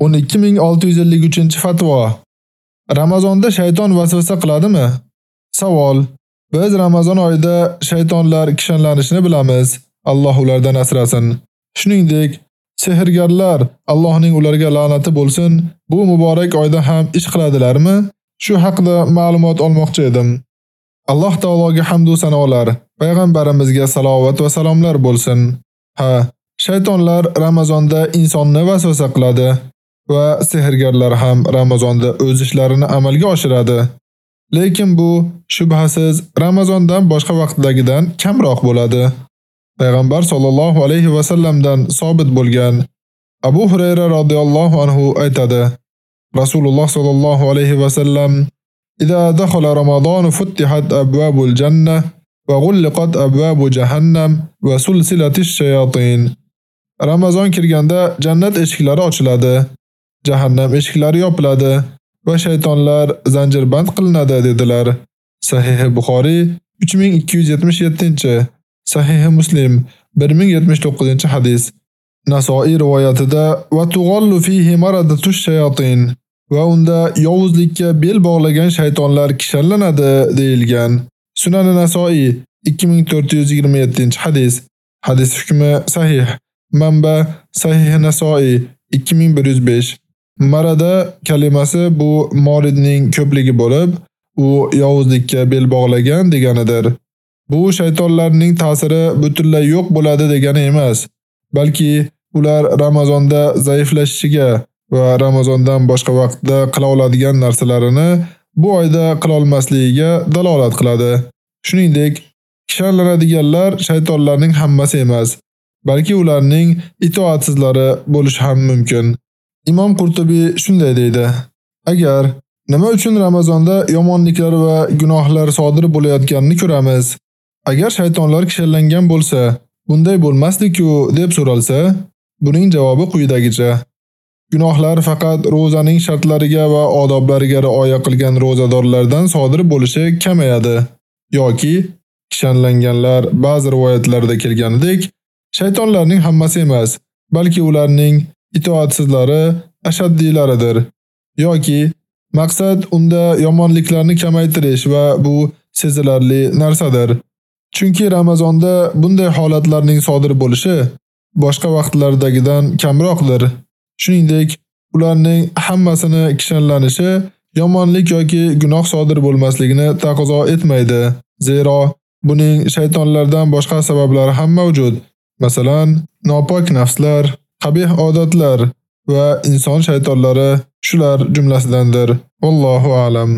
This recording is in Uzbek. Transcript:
12653-fatvo. Ramazonda shayton vasvasa qiladimi? Savol: Biz Ramazon oyida shaytonlar kishanlanishini bilamiz. Alloh ulardan asrasin. Shuningdek, sehrgarlar Allohning ularga la'nati bo'lsin, bu muborak oyda ham ish qiladilarmi? Shu haqida ma'lumot olmoqchi edim. Alloh taologa hamd va sanolar, payg'ambarimizga salovat va salomlar bo'lsin. Ha, shaytonlar Ramazonda insonni vasvasa qiladi. Va sehrgarlar ham Ramazonda o'z ishlarini amalga oshiradi. Lekin bu shubhasiz Ramazondan boshqa vaqtdagidan kamroq bo'ladi. Payg'ambar sollallohu alayhi va sallamdan sobit bo'lgan Abu Hurayra radhiyallohu anhu aytadi: Rasululloh sollallohu alayhi va sallam: "Idza dakhala Ramazon futtihat abwabul janna va ghulqat abwabu jahannam va sulsilatish shayatin." Ramazon kirganda jannat eshiklari ochiladi jahannam eshiklari yopiladi va shaytonlar zanjirband qilinadi dedilar. Sahih Buxoriy 3277, Sahih Muslim 1079-hadis. Nasoiy rivoyatida va tug'allu fihi maradatush shayatin va unda yovuzlikka bel bog'lagan shaytonlar kishanlanadi deyilgan. Sunan Nasoiy 2427-hadis. Hadis hukmi sahih. Manba Sahih Nasoiy 2105 Marada kalimasi bu moridning ko'pligi bo'lib, u yovuzlikka bel bog'lagan deganidir. Bu shaytonlarning ta'siri butunlay yo'q bo'ladi degani emas, balki ular Ramazonda zaiflashishiga va Ramazondan boshqa vaqtda qila oladigan narsalarini bu oyda qila olmasligiga dalolat qiladi. Shuningdek, kishanlanadiganlar shaytonlarning hammasi emas, balki ularning itoatsizlari bo'lishi ham mumkin. Imom Qurtubiy shunday deydi: Agar nima uchun Ramazonda yomonliklar va gunohlar sodir bo'layotganini ko'ramiz. Agar shaytonlar kishanlangan bo'lsa, bunday bo'lmasdi-ku deb so'ralsa, buning javobi quyidagicha: Gunohlar faqat ro'zaning shartlariga va odoblariga rioya qilgan ro'zadorlardan sodir bo'lishi kamayadi yoki kishanlanganlar ba'zi rivoyatlarda kelganidek, shaytonlarning hammasi emas, balki ularning itoatsizlari ashaddiylaridir yoki maqsad unda yomonliklarni kamaytirish va bu sezilarli narsadir. Chunki Ramazonda bunday holatlarning sodir bo'lishi boshqa vaqtlardagidan kamroqdir. Shuningdek, ularning hammasini kishanlanishi yomonlik yoki gunoh sodir bo'lmasligini taqozo etmaydi. Zero buning shaytonlardan boshqa sabablari ham mavjud. Masalan, nopok nafslar, qabih odatlar va inson shaytonlari shular jumlasidandir. Allohu a'lam.